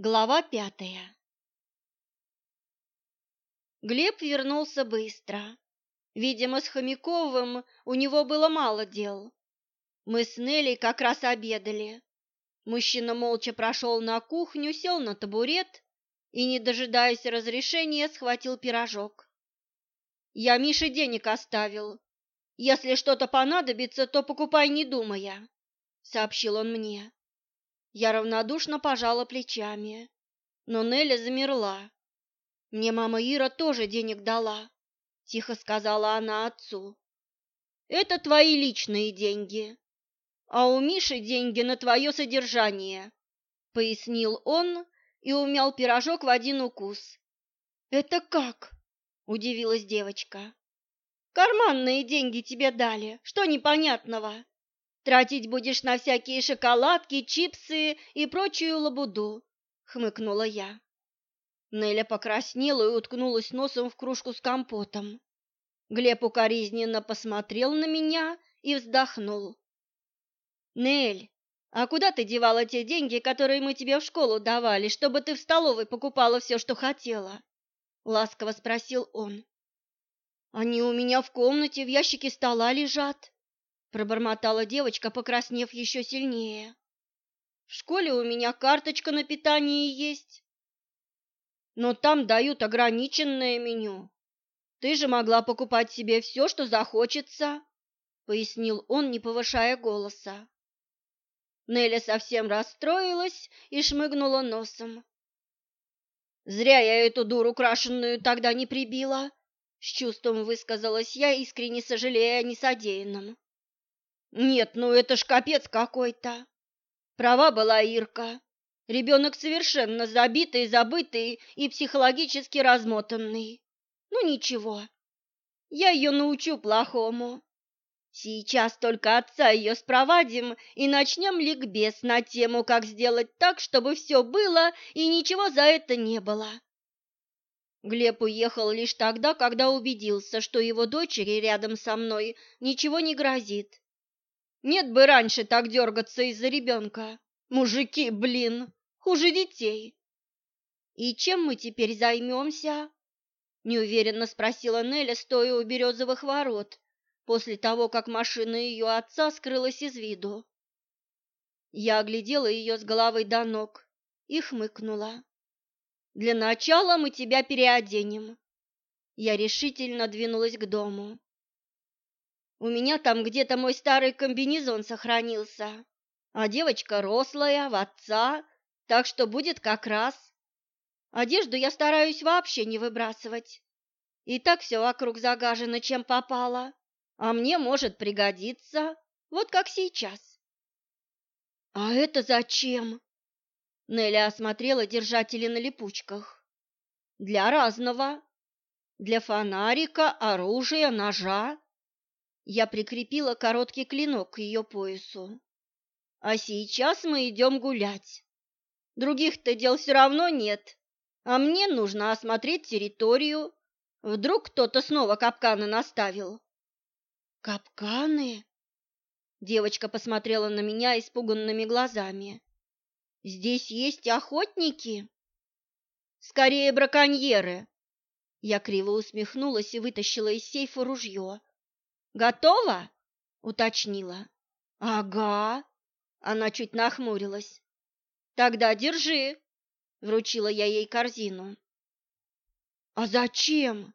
Глава пятая Глеб вернулся быстро. Видимо, с Хомяковым у него было мало дел. Мы с Нелей как раз обедали. Мужчина молча прошел на кухню, сел на табурет и, не дожидаясь разрешения, схватил пирожок. «Я Мише денег оставил. Если что-то понадобится, то покупай, не думая», — сообщил он мне. Я равнодушно пожала плечами, но Неля замерла. «Мне мама Ира тоже денег дала», — тихо сказала она отцу. «Это твои личные деньги, а у Миши деньги на твое содержание», — пояснил он и умял пирожок в один укус. «Это как?» — удивилась девочка. «Карманные деньги тебе дали, что непонятного?» Тратить будешь на всякие шоколадки, чипсы и прочую лабуду, хмыкнула я. Неля покраснела и уткнулась носом в кружку с компотом. Глеб укоризненно посмотрел на меня и вздохнул. «Нель, а куда ты девала те деньги, которые мы тебе в школу давали, чтобы ты в столовой покупала все, что хотела?» Ласково спросил он. «Они у меня в комнате в ящике стола лежат», пробормотала девочка, покраснев еще сильнее. В школе у меня карточка на питание есть, но там дают ограниченное меню. Ты же могла покупать себе все, что захочется, пояснил он, не повышая голоса. Неля совсем расстроилась и шмыгнула носом. Зря я эту дуру крашенную тогда не прибила, с чувством высказалась я, искренне сожалея о несодеянном. Нет, ну это ж капец какой-то. Права была Ирка. Ребенок совершенно забитый, забытый и психологически размотанный. Ну ничего, я ее научу плохому. Сейчас только отца ее спровадим и начнем ликбез на тему, как сделать так, чтобы все было и ничего за это не было. Глеб уехал лишь тогда, когда убедился, что его дочери рядом со мной ничего не грозит. Нет бы раньше так дергаться из-за ребенка. Мужики, блин, хуже детей. И чем мы теперь займемся? Неуверенно спросила Неля, стоя у березовых ворот, после того, как машина ее отца скрылась из виду. Я оглядела ее с головы до ног и хмыкнула. «Для начала мы тебя переоденем». Я решительно двинулась к дому. У меня там где-то мой старый комбинезон сохранился, а девочка рослая, в отца, так что будет как раз. Одежду я стараюсь вообще не выбрасывать. И так все вокруг загажено, чем попало, а мне может пригодиться, вот как сейчас. А это зачем? Неля осмотрела держатели на липучках. Для разного. Для фонарика, оружия, ножа. Я прикрепила короткий клинок к ее поясу. А сейчас мы идем гулять. Других-то дел все равно нет, а мне нужно осмотреть территорию. Вдруг кто-то снова капканы наставил. Капканы? Девочка посмотрела на меня испуганными глазами. Здесь есть охотники? Скорее браконьеры. Я криво усмехнулась и вытащила из сейфа ружье. Готова? уточнила. Ага. Она чуть нахмурилась. Тогда держи, вручила я ей корзину. А зачем?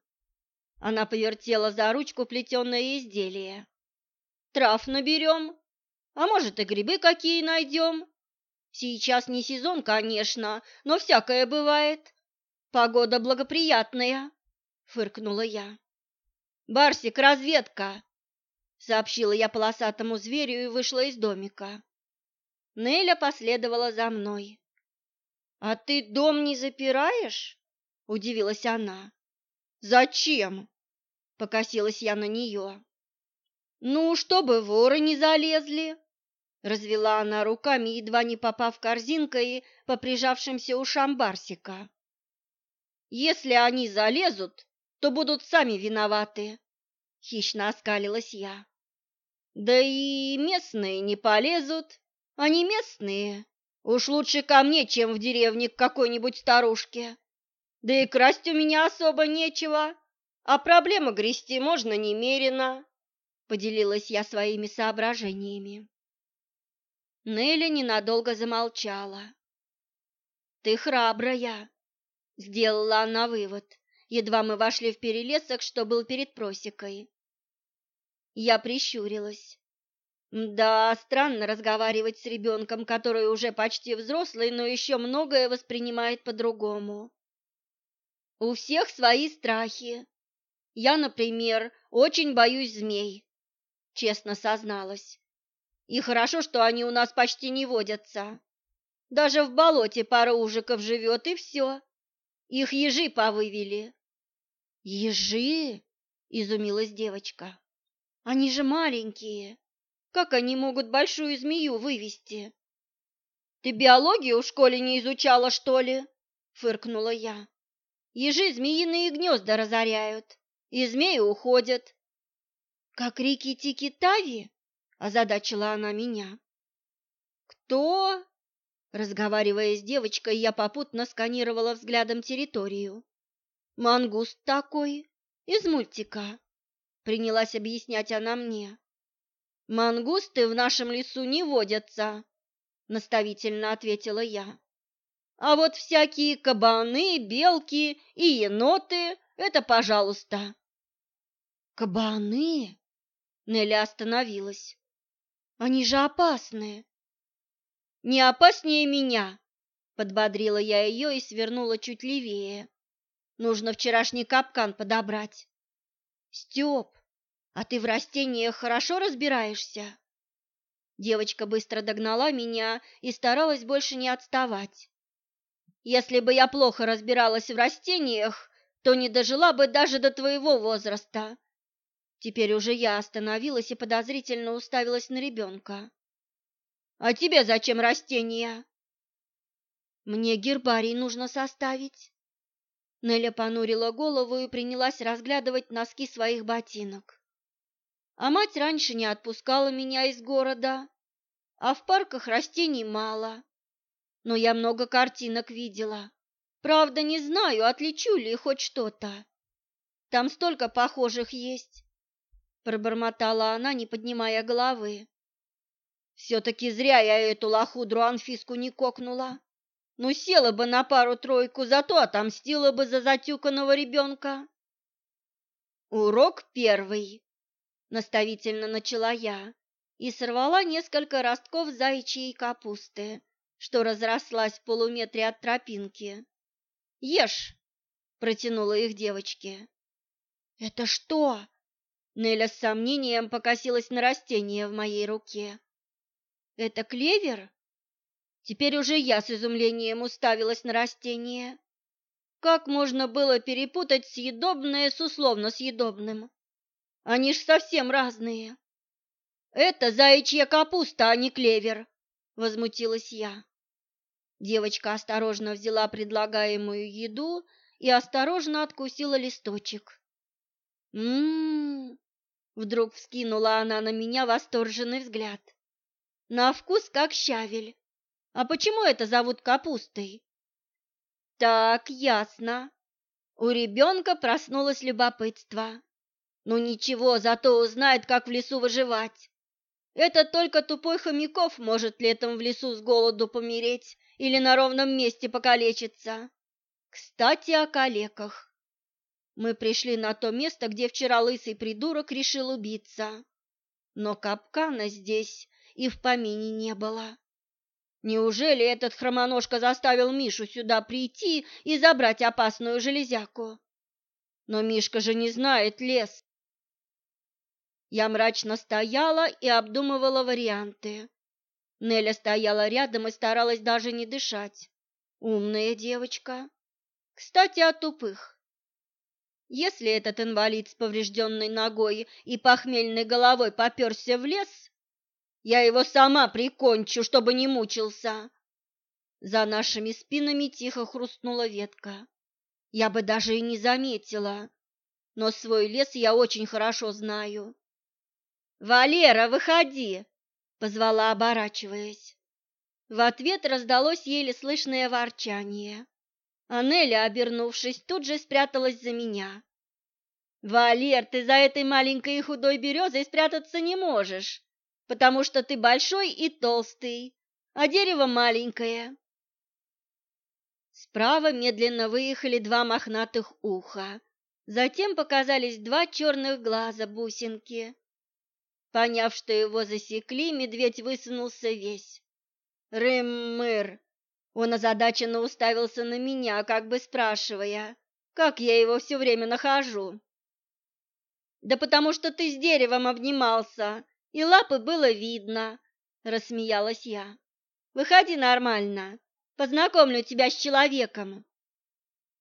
Она повертела за ручку плетеное изделие. Трав наберем, а может и грибы какие найдем. Сейчас не сезон, конечно, но всякое бывает. Погода благоприятная, фыркнула я. Барсик, разведка, сообщила я полосатому зверю и вышла из домика. Неля последовала за мной. А ты дом не запираешь? удивилась она. Зачем? покосилась я на нее. Ну, чтобы воры не залезли, развела она руками, едва не попав корзинкой по прижавшимся ушам Барсика. Если они залезут, то будут сами виноваты, хищно оскалилась я. Да и местные не полезут, они местные, Уж лучше ко мне, чем в деревне к какой-нибудь старушке. Да и красть у меня особо нечего, а проблемы грести можно немерено, поделилась я своими соображениями. Нелли ненадолго замолчала. Ты храбрая, сделала она вывод. Едва мы вошли в перелесок, что был перед просекой. Я прищурилась. Да, странно разговаривать с ребенком, который уже почти взрослый, но еще многое воспринимает по-другому. У всех свои страхи. Я, например, очень боюсь змей, честно созналась. И хорошо, что они у нас почти не водятся. Даже в болоте пара ужиков живет, и все. Их ежи повывели. Ежи? Изумилась девочка. Они же маленькие. Как они могут большую змею вывести? Ты биологию в школе не изучала, что ли? Фыркнула я. Ежи змеиные гнезда разоряют, и змеи уходят. Как Рики-Тики-Тави? Озадачила она меня. Кто? Разговаривая с девочкой, я попутно сканировала взглядом территорию. Мангуст такой, из мультика. Принялась объяснять она мне. Мангусты в нашем лесу не водятся, наставительно ответила я. А вот всякие кабаны, белки и еноты — это пожалуйста. Кабаны? Нелли остановилась. Они же опасные. Не опаснее меня, подбодрила я ее и свернула чуть левее. Нужно вчерашний капкан подобрать. Степ, а ты в растениях хорошо разбираешься? Девочка быстро догнала меня и старалась больше не отставать. Если бы я плохо разбиралась в растениях, то не дожила бы даже до твоего возраста. Теперь уже я остановилась и подозрительно уставилась на ребенка. А тебе зачем растения? Мне гербарий нужно составить. Неля понурила голову и принялась разглядывать носки своих ботинок. А мать раньше не отпускала меня из города, а в парках растений мало. Но я много картинок видела. Правда, не знаю, отличу ли хоть что-то. Там столько похожих есть, пробормотала она, не поднимая головы. Все-таки зря я эту лохудру Анфиску не кокнула. Ну, села бы на пару-тройку, зато отомстила бы за затюканного ребенка. Урок первый наставительно начала я и сорвала несколько ростков заячьей капусты, что разрослась в полуметре от тропинки. «Ешь!» — протянула их девочке. «Это что?» Неля с сомнением покосилась на растение в моей руке. «Это клевер?» Теперь уже я с изумлением уставилась на растение. Как можно было перепутать съедобное с условно съедобным? Они ж совсем разные. Это заячья капуста, а не клевер, возмутилась я. Девочка осторожно взяла предлагаемую еду и осторожно откусила листочек. Мм. Вдруг вскинула она на меня восторженный взгляд. На вкус как щавель. А почему это зовут капустой? Так, ясно. У ребенка проснулось любопытство. Ну ничего, зато узнает, как в лесу выживать. Это только тупой хомяков может летом в лесу с голоду помереть или на ровном месте покалечиться. Кстати, о калеках. Мы пришли на то место, где вчера лысый придурок решил убиться. Но капкана здесь и в помине не было. Неужели этот хромоножка заставил Мишу сюда прийти и забрать опасную железяку? Но Мишка же не знает лес. Я мрачно стояла и обдумывала варианты. Неля стояла рядом и старалась даже не дышать. Умная девочка. Кстати, о тупых. Если этот инвалид с поврежденной ногой и похмельной головой поперся в лес, я его сама прикончу, чтобы не мучился. За нашими спинами тихо хрустнула ветка. Я бы даже и не заметила, но свой лес я очень хорошо знаю. «Валера, выходи!» — позвала, оборачиваясь. В ответ раздалось еле слышное ворчание. Анеля, обернувшись, тут же спряталась за меня. «Валер, ты за этой маленькой и худой березой спрятаться не можешь, потому что ты большой и толстый, а дерево маленькое». Справа медленно выехали два мохнатых уха, затем показались два черных глаза бусинки. Поняв, что его засекли, медведь высунулся весь. Рыммыр. Он озадаченно уставился на меня, как бы спрашивая, как я его все время нахожу. Да потому что ты с деревом обнимался, и лапы было видно, рассмеялась я. Выходи нормально, познакомлю тебя с человеком.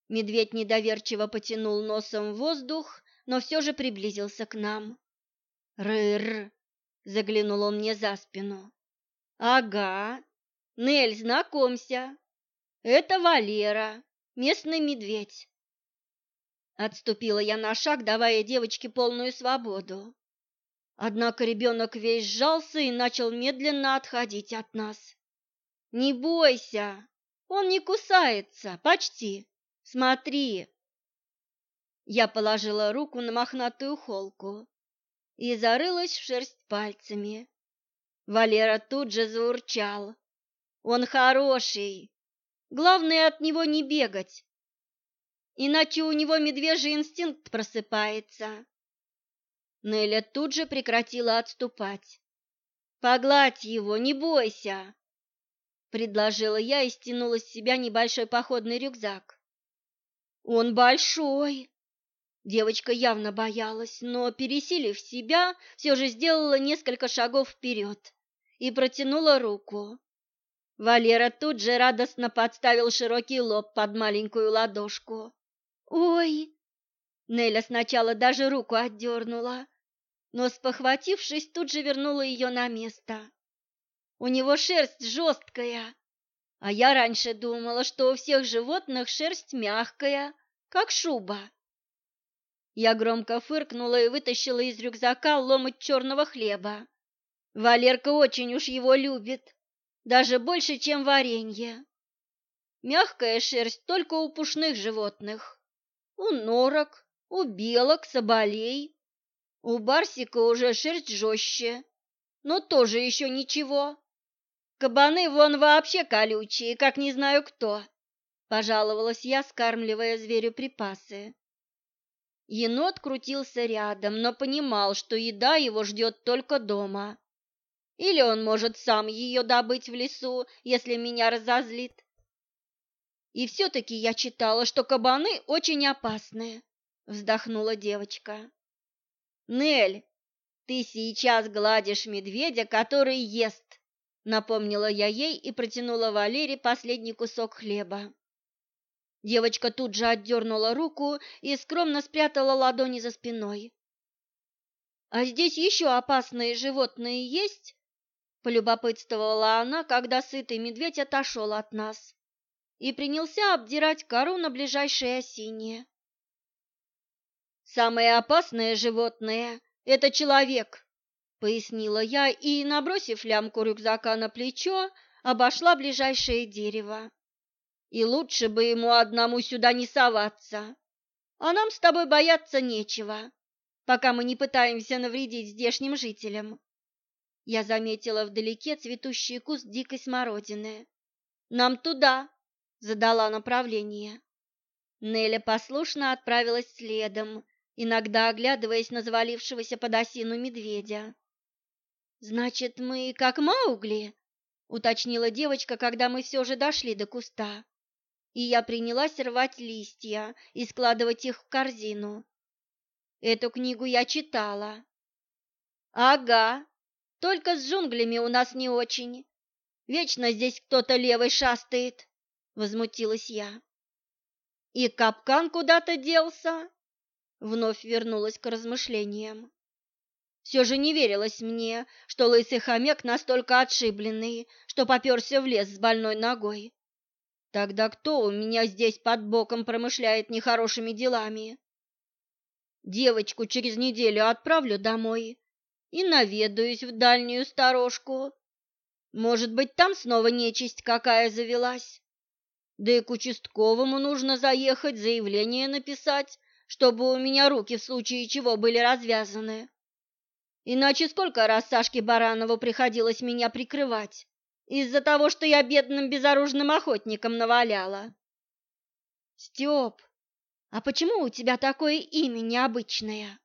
Медведь недоверчиво потянул носом в воздух, но все же приблизился к нам. Рыр, заглянул он мне за спину. Ага, Нель, знакомься. Это Валера, местный медведь. Отступила я на шаг, давая девочке полную свободу. Однако ребенок весь сжался и начал медленно отходить от нас. «Не бойся, он не кусается, почти. Смотри!» Я положила руку на мохнатую холку и зарылась в шерсть пальцами. Валера тут же заурчал. Он хороший. Главное от него не бегать. Иначе у него медвежий инстинкт просыпается. Неля тут же прекратила отступать. Погладь его, не бойся, предложила я и стянула с себя небольшой походный рюкзак. Он большой. Девочка явно боялась, но, пересилив себя, все же сделала несколько шагов вперед и протянула руку. Валера тут же радостно подставил широкий лоб под маленькую ладошку. «Ой!» Неля сначала даже руку отдернула, но, спохватившись, тут же вернула ее на место. «У него шерсть жесткая, а я раньше думала, что у всех животных шерсть мягкая, как шуба». Я громко фыркнула и вытащила из рюкзака ломоть черного хлеба. Валерка очень уж его любит даже больше, чем варенье. Мягкая шерсть только у пушных животных. У норок, у белок, соболей. У барсика уже шерсть жестче, но тоже еще ничего. Кабаны вон вообще колючие, как не знаю кто, пожаловалась я, скармливая зверю припасы. Енот крутился рядом, но понимал, что еда его ждет только дома. Или он может сам ее добыть в лесу, если меня разозлит. И все-таки я читала, что кабаны очень опасные, вздохнула девочка. Нель, ты сейчас гладишь медведя, который ест, напомнила я ей и протянула Валере последний кусок хлеба. Девочка тут же отдернула руку и скромно спрятала ладони за спиной. «А здесь еще опасные животные есть?» полюбопытствовала она, когда сытый медведь отошел от нас и принялся обдирать кору на ближайшее осине. «Самое опасное животное — это человек», — пояснила я и, набросив лямку рюкзака на плечо, обошла ближайшее дерево. «И лучше бы ему одному сюда не соваться, а нам с тобой бояться нечего, пока мы не пытаемся навредить здешним жителям». Я заметила вдалеке цветущий куст дикой смородины. «Нам туда!» — задала направление. Неля послушно отправилась следом, иногда оглядываясь на завалившегося под осину медведя. «Значит, мы как Маугли?» — уточнила девочка, когда мы все же дошли до куста. И я принялась рвать листья и складывать их в корзину. Эту книгу я читала. «Ага», только с джунглями у нас не очень. Вечно здесь кто-то левый шастает, возмутилась я. И капкан куда-то делся? Вновь вернулась к размышлениям. Все же не верилось мне, что лысый хомяк настолько отшибленный, что поперся в лес с больной ногой. Тогда кто у меня здесь под боком промышляет нехорошими делами? Девочку через неделю отправлю домой и наведаюсь в дальнюю сторожку. Может быть, там снова нечисть какая завелась? Да и к участковому нужно заехать, заявление написать, чтобы у меня руки в случае чего были развязаны. Иначе сколько раз Сашке Баранову приходилось меня прикрывать из-за того, что я бедным безоружным охотникам наваляла. Степ, а почему у тебя такое имя необычное?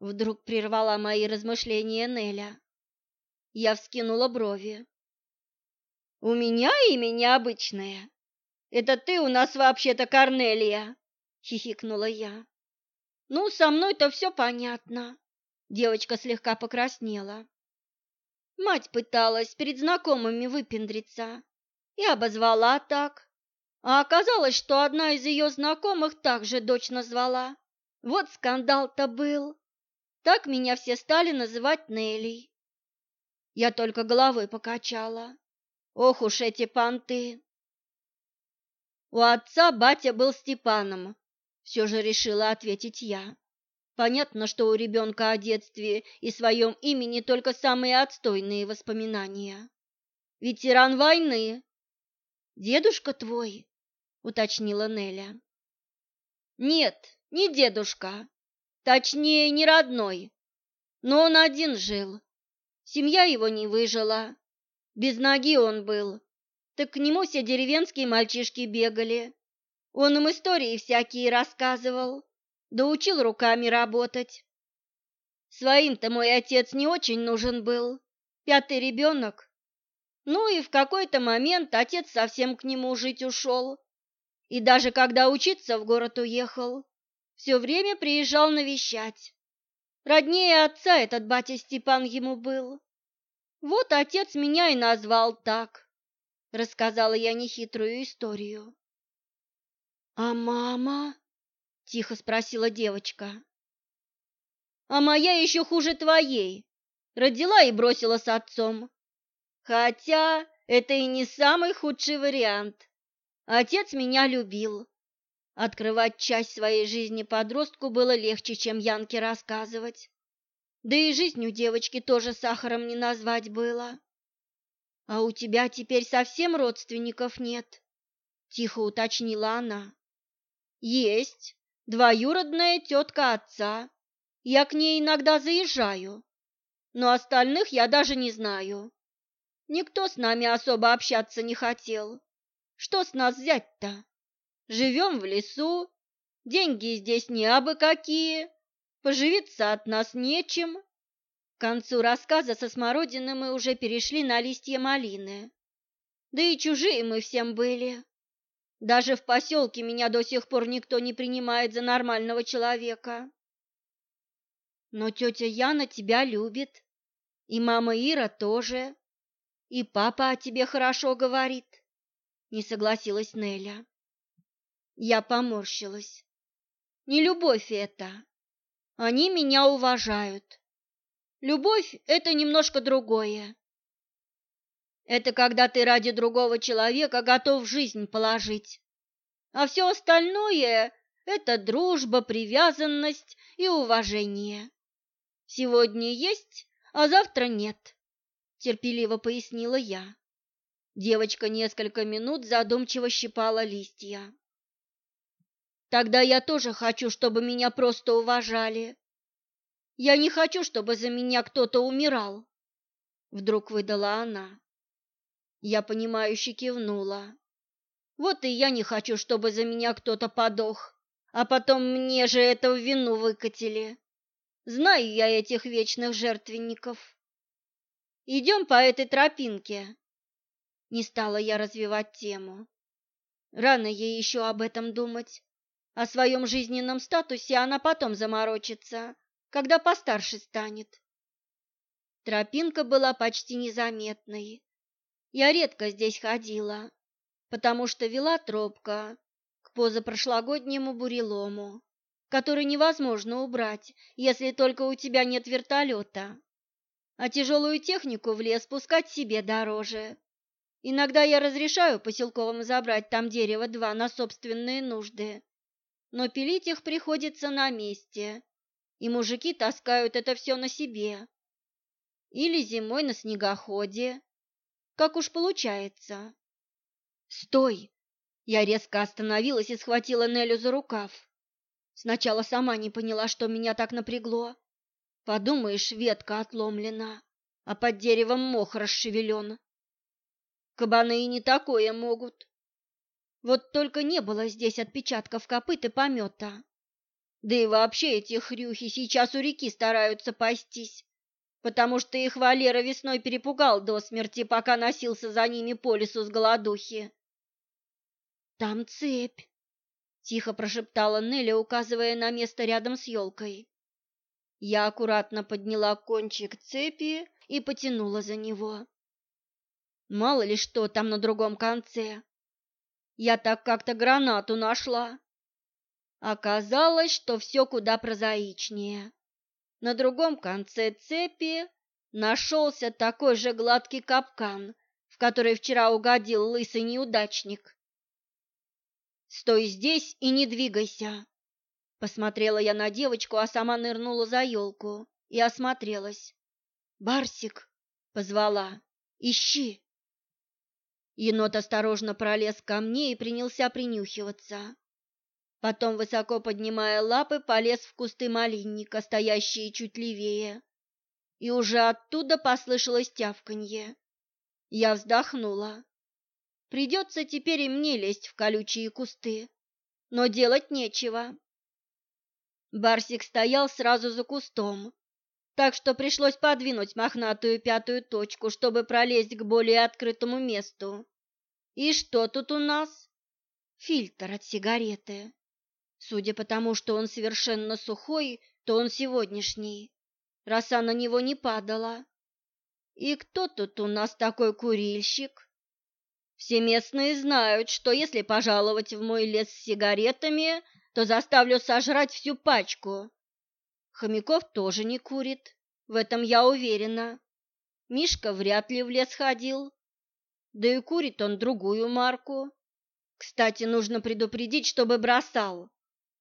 Вдруг прервала мои размышления Неля. Я вскинула брови. У меня имя необычное. Это ты у нас вообще-то Корнелия, хихикнула я. Ну, со мной-то все понятно. Девочка слегка покраснела. Мать пыталась перед знакомыми выпендриться и обозвала так. А оказалось, что одна из ее знакомых также дочь назвала. Вот скандал-то был. Так меня все стали называть Нелли. Я только головой покачала. Ох уж эти понты! У отца батя был Степаном, все же решила ответить я. Понятно, что у ребенка о детстве и своем имени только самые отстойные воспоминания. Ветеран войны. Дедушка твой, уточнила Неля. Нет, не дедушка. Точнее, не родной. Но он один жил. Семья его не выжила. Без ноги он был. Так к нему все деревенские мальчишки бегали. Он им истории всякие рассказывал, да учил руками работать. Своим-то мой отец не очень нужен был, пятый ребенок. Ну и в какой-то момент отец совсем к нему жить ушел. И даже когда учиться в город уехал, все время приезжал навещать. Роднее отца этот батя Степан ему был. Вот отец меня и назвал так, рассказала я нехитрую историю. «А мама?» — тихо спросила девочка. «А моя еще хуже твоей. Родила и бросила с отцом. Хотя это и не самый худший вариант. Отец меня любил. Открывать часть своей жизни подростку было легче, чем Янке рассказывать. Да и жизнь у девочки тоже сахаром не назвать было. А у тебя теперь совсем родственников нет? Тихо уточнила она. Есть двоюродная тетка отца. Я к ней иногда заезжаю, но остальных я даже не знаю. Никто с нами особо общаться не хотел. Что с нас взять-то? Живем в лесу, деньги здесь не абы какие, поживиться от нас нечем. К концу рассказа со смородиной мы уже перешли на листья малины. Да и чужие мы всем были. Даже в поселке меня до сих пор никто не принимает за нормального человека. Но тетя Яна тебя любит, и мама Ира тоже, и папа о тебе хорошо говорит, не согласилась Неля. Я поморщилась. Не любовь это. Они меня уважают. Любовь — это немножко другое. Это когда ты ради другого человека готов жизнь положить. А все остальное – это дружба, привязанность и уважение. Сегодня есть, а завтра нет, терпеливо пояснила я. Девочка несколько минут задумчиво щипала листья. Тогда я тоже хочу, чтобы меня просто уважали. Я не хочу, чтобы за меня кто-то умирал, вдруг выдала она. Я понимающе кивнула. Вот и я не хочу, чтобы за меня кто-то подох, а потом мне же это в вину выкатили. Знаю я этих вечных жертвенников. Идем по этой тропинке. Не стала я развивать тему. Рано ей еще об этом думать. О своем жизненном статусе она потом заморочится, когда постарше станет. Тропинка была почти незаметной. Я редко здесь ходила, потому что вела тропка к позапрошлогоднему бурелому, который невозможно убрать, если только у тебя нет вертолета. А тяжелую технику в лес пускать себе дороже. Иногда я разрешаю поселковым забрать там дерево два на собственные нужды, но пилить их приходится на месте, и мужики таскают это все на себе. Или зимой на снегоходе, как уж получается. Стой! Я резко остановилась и схватила Нелю за рукав. Сначала сама не поняла, что меня так напрягло. Подумаешь, ветка отломлена, а под деревом мох расшевелен. Кабаны и не такое могут. Вот только не было здесь отпечатков копыт и помета. Да и вообще эти хрюхи сейчас у реки стараются пастись, потому что их Валера весной перепугал до смерти, пока носился за ними по лесу с голодухи. «Там цепь», — тихо прошептала Нелли, указывая на место рядом с елкой. Я аккуратно подняла кончик цепи и потянула за него. Мало ли что там на другом конце. Я так как-то гранату нашла. Оказалось, что все куда прозаичнее. На другом конце цепи нашелся такой же гладкий капкан, в который вчера угодил лысый неудачник. «Стой здесь и не двигайся!» Посмотрела я на девочку, а сама нырнула за елку и осмотрелась. «Барсик!» — позвала. «Ищи!» Енот осторожно пролез ко мне и принялся принюхиваться. Потом, высоко поднимая лапы, полез в кусты малинника, стоящие чуть левее. И уже оттуда послышалось тявканье. Я вздохнула. Придется теперь и мне лезть в колючие кусты, но делать нечего. Барсик стоял сразу за кустом, так что пришлось подвинуть мохнатую пятую точку, чтобы пролезть к более открытому месту. И что тут у нас? Фильтр от сигареты. Судя по тому, что он совершенно сухой, то он сегодняшний. Роса на него не падала. И кто тут у нас такой курильщик? Все местные знают, что если пожаловать в мой лес с сигаретами, то заставлю сожрать всю пачку. Хомяков тоже не курит, в этом я уверена. Мишка вряд ли в лес ходил. Да и курит он другую марку. Кстати, нужно предупредить, чтобы бросал.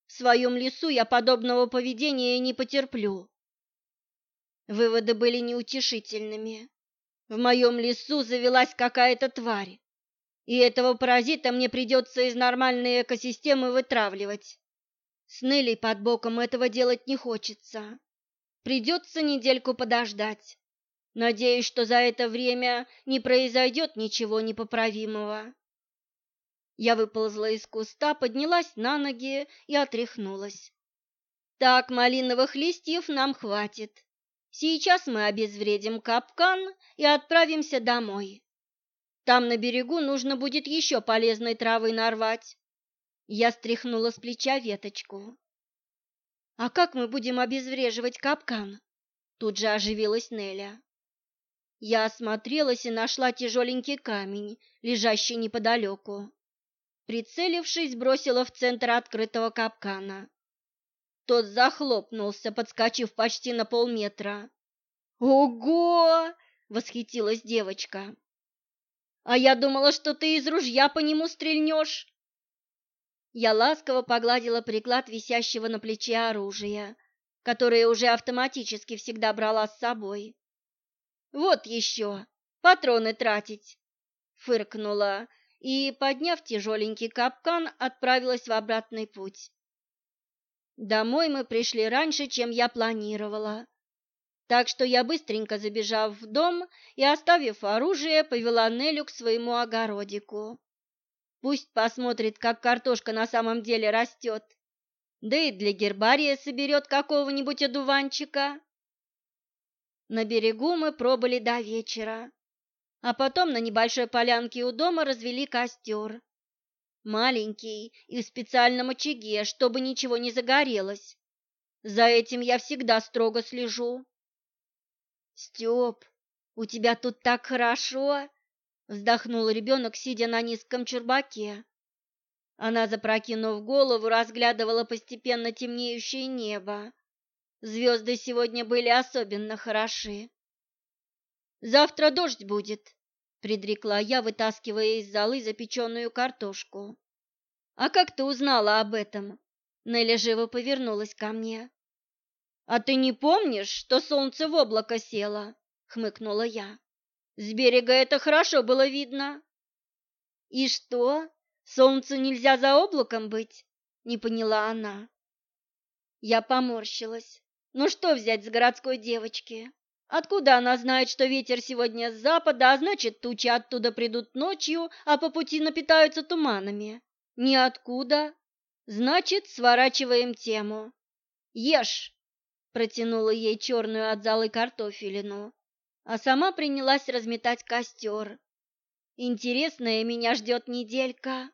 В своем лесу я подобного поведения не потерплю. Выводы были неутешительными. В моем лесу завелась какая-то тварь, и этого паразита мне придется из нормальной экосистемы вытравливать. С Нелей под боком этого делать не хочется. Придется недельку подождать. Надеюсь, что за это время не произойдет ничего непоправимого. Я выползла из куста, поднялась на ноги и отряхнулась. Так, малиновых листьев нам хватит. Сейчас мы обезвредим капкан и отправимся домой. Там на берегу нужно будет еще полезной травы нарвать. Я стряхнула с плеча веточку. «А как мы будем обезвреживать капкан?» Тут же оживилась Неля. Я осмотрелась и нашла тяжеленький камень, лежащий неподалеку. Прицелившись, бросила в центр открытого капкана. Тот захлопнулся, подскочив почти на полметра. «Ого!» — восхитилась девочка. «А я думала, что ты из ружья по нему стрельнешь!» Я ласково погладила приклад висящего на плече оружия, которое уже автоматически всегда брала с собой. «Вот еще! Патроны тратить!» — фыркнула и, подняв тяжеленький капкан, отправилась в обратный путь. Домой мы пришли раньше, чем я планировала, так что я, быстренько забежав в дом и оставив оружие, повела Нелю к своему огородику. Пусть посмотрит, как картошка на самом деле растет. Да и для гербария соберет какого-нибудь одуванчика. На берегу мы пробыли до вечера, а потом на небольшой полянке у дома развели костер. Маленький и в специальном очаге, чтобы ничего не загорелось. За этим я всегда строго слежу. Степ, у тебя тут так хорошо, Вздохнул ребенок, сидя на низком чурбаке. Она, запрокинув голову, разглядывала постепенно темнеющее небо. Звезды сегодня были особенно хороши. «Завтра дождь будет», — предрекла я, вытаскивая из золы запеченную картошку. «А как ты узнала об этом?» Нелли живо повернулась ко мне. «А ты не помнишь, что солнце в облако село?» — хмыкнула я. С берега это хорошо было видно. И что, солнцу нельзя за облаком быть? Не поняла она. Я поморщилась. Ну что взять с городской девочки? Откуда она знает, что ветер сегодня с запада, а значит, тучи оттуда придут ночью, а по пути напитаются туманами? Ниоткуда. Значит, сворачиваем тему. Ешь, протянула ей черную от залы картофелину, а сама принялась разметать костер. Интересная меня ждет неделька.